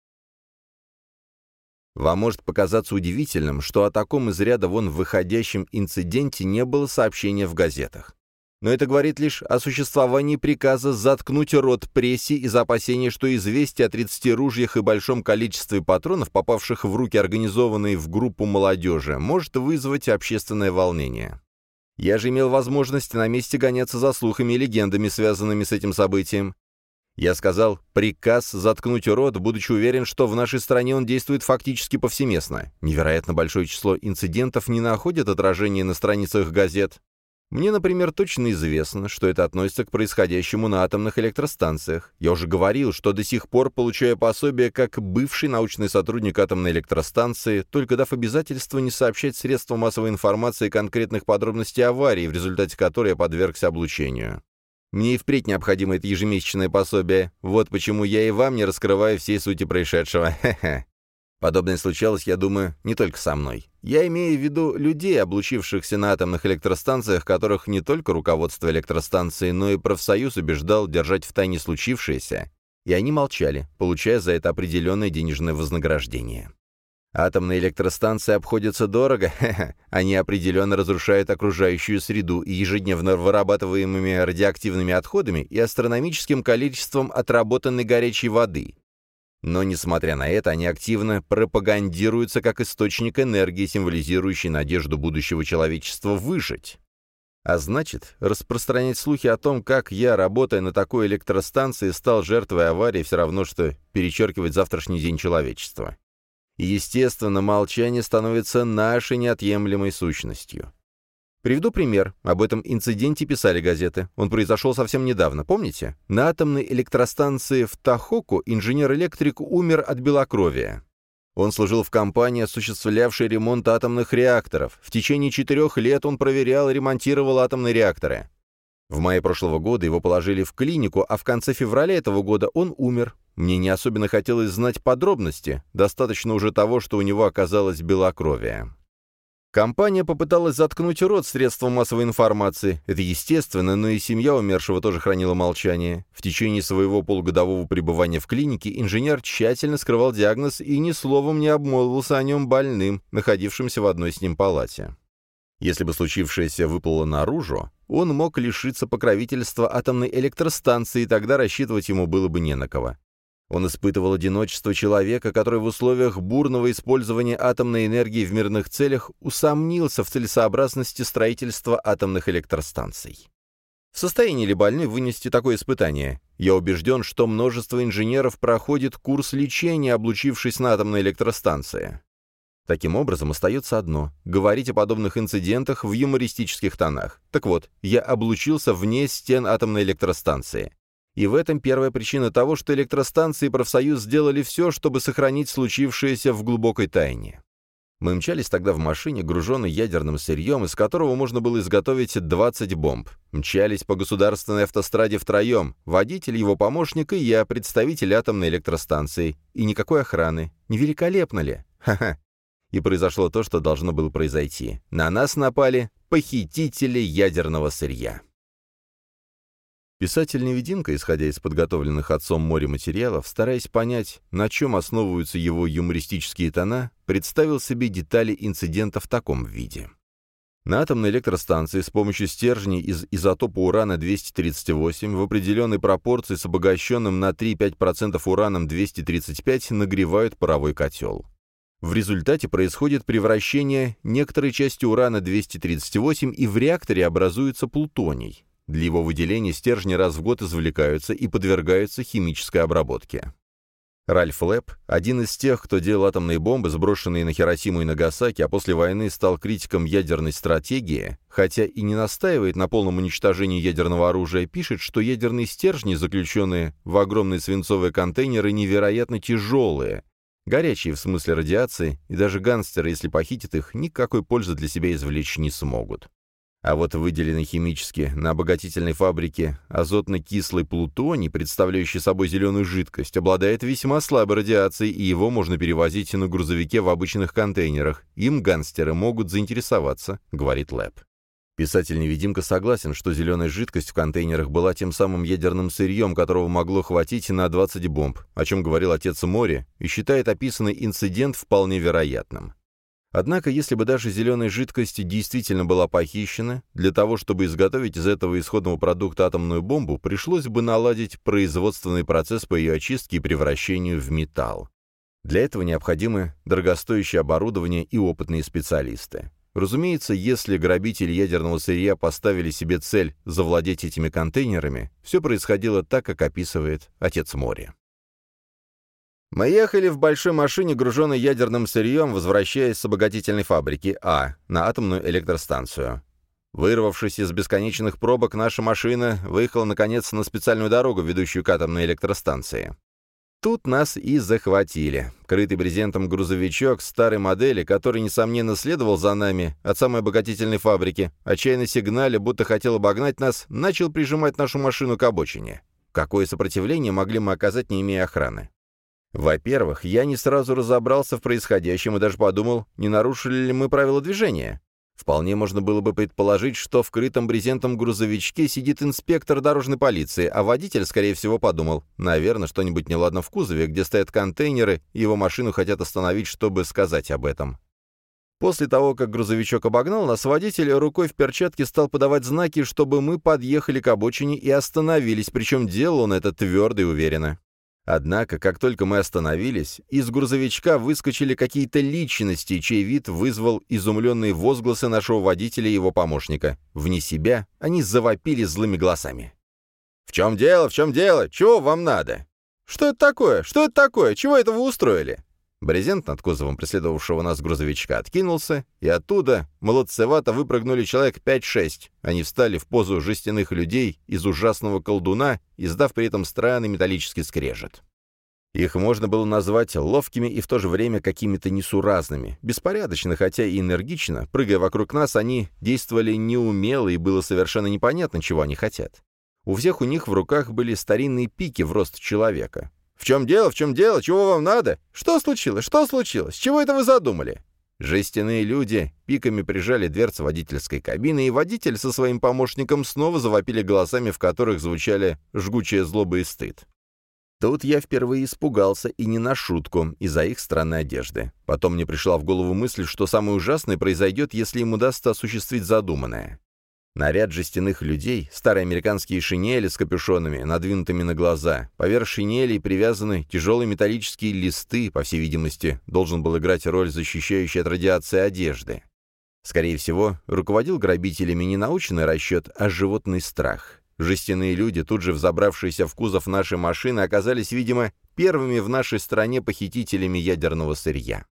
A: Вам может показаться удивительным, что о таком из ряда вон выходящем инциденте не было сообщения в газетах но это говорит лишь о существовании приказа заткнуть рот прессе из-за опасения, что известие о 30 ружьях и большом количестве патронов, попавших в руки организованной в группу молодежи, может вызвать общественное волнение. Я же имел возможность на месте гоняться за слухами и легендами, связанными с этим событием. Я сказал «приказ заткнуть рот», будучи уверен, что в нашей стране он действует фактически повсеместно. Невероятно большое число инцидентов не находит отражения на страницах газет. Мне, например, точно известно, что это относится к происходящему на атомных электростанциях. Я уже говорил, что до сих пор получаю пособие как бывший научный сотрудник атомной электростанции, только дав обязательство не сообщать средствам массовой информации конкретных подробностей аварии, в результате которой я подвергся облучению. Мне и впредь необходимо это ежемесячное пособие. Вот почему я и вам не раскрываю всей сути происшедшего. Подобное случалось, я думаю, не только со мной. Я имею в виду людей, облучившихся на атомных электростанциях, которых не только руководство электростанции, но и профсоюз убеждал держать в тайне случившееся, и они молчали, получая за это определенное денежное вознаграждение. Атомные электростанции обходятся дорого, они определенно разрушают окружающую среду и ежедневно вырабатываемыми радиоактивными отходами и астрономическим количеством отработанной горячей воды. Но, несмотря на это, они активно пропагандируются как источник энергии, символизирующий надежду будущего человечества выжить. А значит, распространять слухи о том, как я, работая на такой электростанции, стал жертвой аварии, все равно, что перечеркивать завтрашний день человечества. И, естественно, молчание становится нашей неотъемлемой сущностью. Приведу пример. Об этом инциденте писали газеты. Он произошел совсем недавно, помните? На атомной электростанции в Тахоку инженер-электрик умер от белокровия. Он служил в компании, осуществлявшей ремонт атомных реакторов. В течение четырех лет он проверял и ремонтировал атомные реакторы. В мае прошлого года его положили в клинику, а в конце февраля этого года он умер. Мне не особенно хотелось знать подробности, достаточно уже того, что у него оказалось белокровие. Компания попыталась заткнуть рот средством массовой информации. Это естественно, но и семья умершего тоже хранила молчание. В течение своего полугодового пребывания в клинике инженер тщательно скрывал диагноз и ни словом не обмолвился о нем больным, находившимся в одной с ним палате. Если бы случившееся выплыло наружу, он мог лишиться покровительства атомной электростанции, и тогда рассчитывать ему было бы не на кого. Он испытывал одиночество человека, который в условиях бурного использования атомной энергии в мирных целях усомнился в целесообразности строительства атомных электростанций. В состоянии ли больной вынести такое испытание? Я убежден, что множество инженеров проходит курс лечения, облучившись на атомной электростанции. Таким образом, остается одно — говорить о подобных инцидентах в юмористических тонах. Так вот, я облучился вне стен атомной электростанции. И в этом первая причина того, что электростанции и профсоюз сделали все, чтобы сохранить случившееся в глубокой тайне. Мы мчались тогда в машине, груженной ядерным сырьем, из которого можно было изготовить 20 бомб. Мчались по государственной автостраде втроем, водитель, его помощник и я, представитель атомной электростанции. И никакой охраны. Не великолепно ли? Ха-ха. И произошло то, что должно было произойти. На нас напали похитители ядерного сырья. Писатель-невидимка, исходя из подготовленных отцом море материалов, стараясь понять, на чем основываются его юмористические тона, представил себе детали инцидента в таком виде. На атомной электростанции с помощью стержней из изотопа урана-238 в определенной пропорции с обогащенным на 3-5% ураном-235 нагревают паровой котел. В результате происходит превращение некоторой части урана-238 и в реакторе образуется плутоний. Для его выделения стержни раз в год извлекаются и подвергаются химической обработке. Ральф Лэб, один из тех, кто делал атомные бомбы, сброшенные на Хиросиму и Нагасаки, а после войны стал критиком ядерной стратегии, хотя и не настаивает на полном уничтожении ядерного оружия, пишет, что ядерные стержни, заключенные в огромные свинцовые контейнеры, невероятно тяжелые, горячие в смысле радиации, и даже гангстеры, если похитят их, никакой пользы для себя извлечь не смогут. А вот выделенный химически на обогатительной фабрике азотно-кислый плутоний, представляющий собой зеленую жидкость, обладает весьма слабой радиацией, и его можно перевозить на грузовике в обычных контейнерах. Им гангстеры могут заинтересоваться, говорит Лэб. Писатель-невидимка согласен, что зеленая жидкость в контейнерах была тем самым ядерным сырьем, которого могло хватить на 20 бомб, о чем говорил отец море, и считает описанный инцидент вполне вероятным. Однако, если бы даже зеленая жидкость действительно была похищена, для того, чтобы изготовить из этого исходного продукта атомную бомбу, пришлось бы наладить производственный процесс по ее очистке и превращению в металл. Для этого необходимы дорогостоящее оборудование и опытные специалисты. Разумеется, если грабители ядерного сырья поставили себе цель завладеть этими контейнерами, все происходило так, как описывает Отец моря. Мы ехали в большой машине, груженной ядерным сырьем, возвращаясь с обогатительной фабрики А на атомную электростанцию. Вырвавшись из бесконечных пробок, наша машина выехала, наконец, на специальную дорогу, ведущую к атомной электростанции. Тут нас и захватили. Крытый брезентом грузовичок старой модели, который, несомненно, следовал за нами от самой обогатительной фабрики, отчаянно сигнале, будто хотел обогнать нас, начал прижимать нашу машину к обочине. Какое сопротивление могли мы оказать, не имея охраны? Во-первых, я не сразу разобрался в происходящем и даже подумал, не нарушили ли мы правила движения. Вполне можно было бы предположить, что в крытом брезентом грузовичке сидит инспектор дорожной полиции, а водитель, скорее всего, подумал, наверное, что-нибудь неладно в кузове, где стоят контейнеры, и его машину хотят остановить, чтобы сказать об этом. После того, как грузовичок обогнал нас, водитель рукой в перчатке стал подавать знаки, чтобы мы подъехали к обочине и остановились, причем делал он это твердо и уверенно. Однако, как только мы остановились, из грузовичка выскочили какие-то личности, чей вид вызвал изумленные возгласы нашего водителя и его помощника. Вне себя они завопили злыми голосами. «В чем дело? В чем дело? Чего вам надо? Что это такое? Что это такое? Чего это вы устроили?» Брезент над кузовом преследовавшего нас грузовичка откинулся, и оттуда молодцевато выпрыгнули человек 5-6. Они встали в позу жестяных людей из ужасного колдуна, издав при этом странный металлический скрежет. Их можно было назвать ловкими и в то же время какими-то несуразными. Беспорядочно, хотя и энергично, прыгая вокруг нас, они действовали неумело, и было совершенно непонятно, чего они хотят. У всех у них в руках были старинные пики в рост человека. «В чем дело? В чем дело? Чего вам надо? Что случилось? Что случилось? Чего это вы задумали?» Жестяные люди пиками прижали дверцы водительской кабины, и водитель со своим помощником снова завопили голосами, в которых звучали жгучая злоба и стыд. Тут я впервые испугался, и не на шутку, из-за их странной одежды. Потом мне пришла в голову мысль, что самое ужасное произойдет, если им удастся осуществить задуманное. Наряд жестяных людей, старые американские шинели с капюшонами, надвинутыми на глаза. Поверх шинелей привязаны тяжелые металлические листы, по всей видимости, должен был играть роль защищающей от радиации одежды. Скорее всего, руководил грабителями не научный расчет, а животный страх. Жестяные люди, тут же взобравшиеся в кузов нашей машины, оказались, видимо, первыми в нашей стране похитителями ядерного сырья.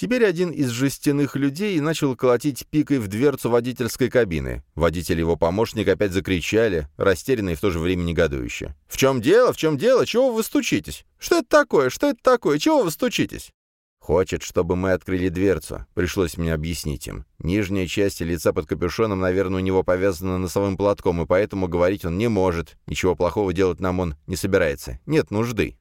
A: Теперь один из жестяных людей начал колотить пикой в дверцу водительской кабины. Водитель и его помощник опять закричали, растерянно и в то же время негодующе. «В чем дело? В чем дело? Чего вы стучитесь? Что это такое? Что это такое? Чего вы стучитесь?» «Хочет, чтобы мы открыли дверцу», — пришлось мне объяснить им. Нижняя часть лица под капюшоном, наверное, у него повязана носовым платком, и поэтому говорить он не может. Ничего плохого делать нам он не собирается. Нет нужды.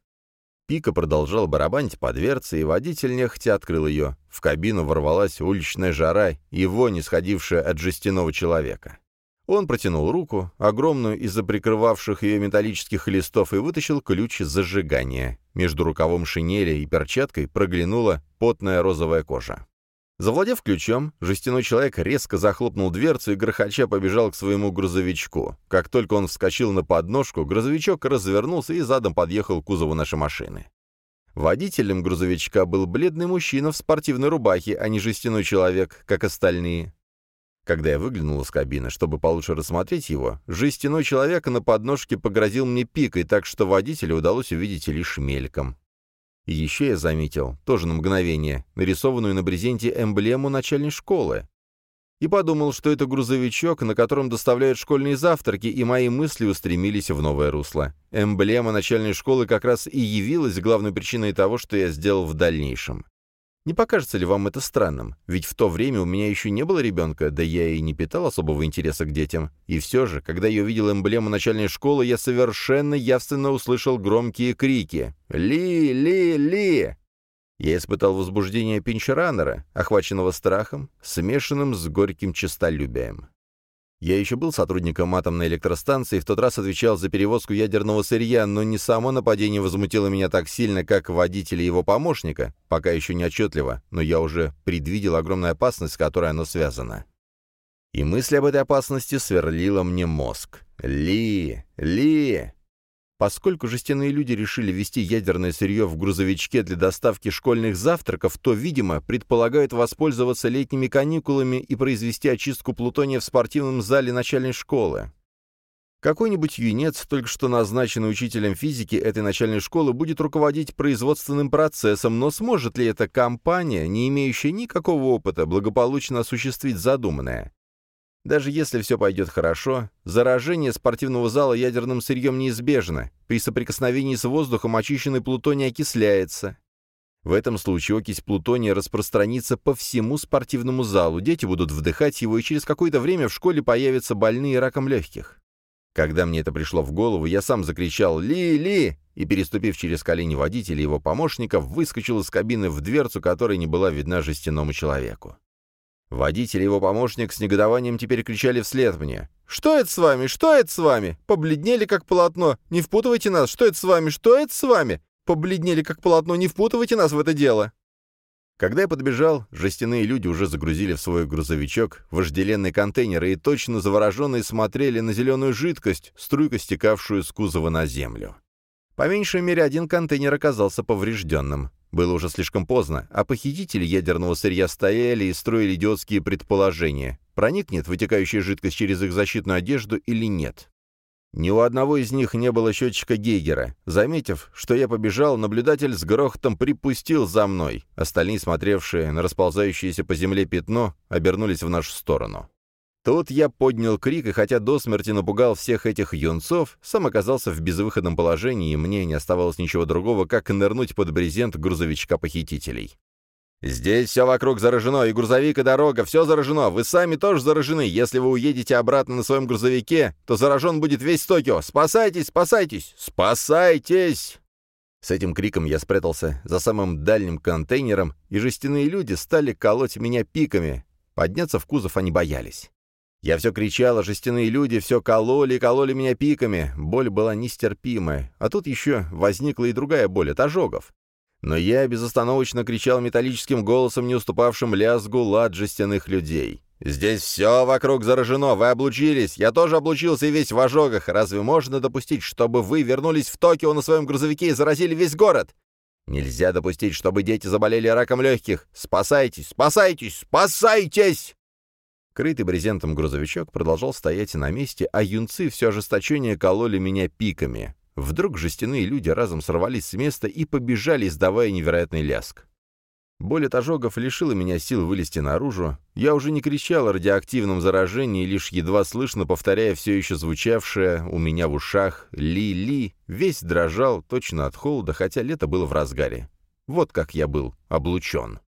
A: Пика продолжал барабанить по дверце, и водитель нехотя открыл ее. В кабину ворвалась уличная жара и вонь, исходившая от жестяного человека. Он протянул руку, огромную из-за прикрывавших ее металлических листов, и вытащил ключ зажигания. Между рукавом шинели и перчаткой проглянула потная розовая кожа. Завладев ключом, жестяной человек резко захлопнул дверцу и грохоча побежал к своему грузовичку. Как только он вскочил на подножку, грузовичок развернулся и задом подъехал к кузову нашей машины. Водителем грузовичка был бледный мужчина в спортивной рубахе, а не жестяной человек, как остальные. Когда я выглянул из кабины, чтобы получше рассмотреть его, жестяной человек на подножке погрозил мне пикой, так что водителю удалось увидеть лишь мельком. Еще я заметил, тоже на мгновение, нарисованную на брезенте эмблему начальной школы. И подумал, что это грузовичок, на котором доставляют школьные завтраки, и мои мысли устремились в новое русло. Эмблема начальной школы как раз и явилась главной причиной того, что я сделал в дальнейшем. Не покажется ли вам это странным? Ведь в то время у меня еще не было ребенка, да я и не питал особого интереса к детям. И все же, когда я увидел эмблему начальной школы, я совершенно явственно услышал громкие крики «Ли! Ли! Ли!». Я испытал возбуждение пинчеранера, охваченного страхом, смешанным с горьким честолюбием. Я еще был сотрудником атомной электростанции, в тот раз отвечал за перевозку ядерного сырья, но не само нападение возмутило меня так сильно, как водителя его помощника, пока еще не отчетливо, но я уже предвидел огромную опасность, с которой оно связано. И мысль об этой опасности сверлила мне мозг. «Ли! Ли!» Поскольку жестяные люди решили вести ядерное сырье в грузовичке для доставки школьных завтраков, то, видимо, предполагают воспользоваться летними каникулами и произвести очистку плутония в спортивном зале начальной школы. Какой-нибудь юнец, только что назначенный учителем физики этой начальной школы, будет руководить производственным процессом, но сможет ли эта компания, не имеющая никакого опыта, благополучно осуществить задуманное? Даже если все пойдет хорошо, заражение спортивного зала ядерным сырьем неизбежно. При соприкосновении с воздухом очищенный плутоний окисляется. В этом случае окись плутония распространится по всему спортивному залу, дети будут вдыхать его, и через какое-то время в школе появятся больные раком легких. Когда мне это пришло в голову, я сам закричал «Ли-ли!» и, переступив через колени водителя и его помощников, выскочил из кабины в дверцу, которая не была видна жестяному человеку. Водитель и его помощник с негодованием теперь кричали вслед мне. «Что это с вами? Что это с вами? Побледнели, как полотно. Не впутывайте нас. Что это с вами? Что это с вами? Побледнели, как полотно. Не впутывайте нас в это дело». Когда я подбежал, жестяные люди уже загрузили в свой грузовичок вожделенные контейнеры и точно завороженные смотрели на зеленую жидкость, струйку стекавшую с кузова на землю. По меньшей мере, один контейнер оказался поврежденным. Было уже слишком поздно, а похитители ядерного сырья стояли и строили идиотские предположения. Проникнет вытекающая жидкость через их защитную одежду или нет? Ни у одного из них не было счетчика Гейгера. Заметив, что я побежал, наблюдатель с грохотом припустил за мной. Остальные, смотревшие на расползающееся по земле пятно, обернулись в нашу сторону. Тут я поднял крик, и хотя до смерти напугал всех этих юнцов, сам оказался в безвыходном положении, и мне не оставалось ничего другого, как нырнуть под брезент грузовичка похитителей. «Здесь все вокруг заражено, и грузовик, и дорога, все заражено. Вы сами тоже заражены. Если вы уедете обратно на своем грузовике, то заражен будет весь Токио. Спасайтесь, спасайтесь, спасайтесь!» С этим криком я спрятался за самым дальним контейнером, и жестяные люди стали колоть меня пиками. Подняться в кузов они боялись. Я все кричал, а жестяные люди все кололи и кололи меня пиками. Боль была нестерпимая. А тут еще возникла и другая боль от ожогов. Но я безостановочно кричал металлическим голосом, не уступавшим лязгу лад жестяных людей. «Здесь все вокруг заражено, вы облучились, я тоже облучился и весь в ожогах. Разве можно допустить, чтобы вы вернулись в Токио на своем грузовике и заразили весь город? Нельзя допустить, чтобы дети заболели раком легких. Спасайтесь, спасайтесь, спасайтесь!» Крытый брезентом грузовичок продолжал стоять на месте, а юнцы все ожесточение кололи меня пиками. Вдруг жестяные люди разом сорвались с места и побежали, издавая невероятный ляск. Боль от ожогов лишила меня сил вылезти наружу. Я уже не кричал о радиоактивном заражении, лишь едва слышно повторяя все еще звучавшее у меня в ушах «Ли-ли», весь дрожал точно от холода, хотя лето было в разгаре. Вот как я был облучен.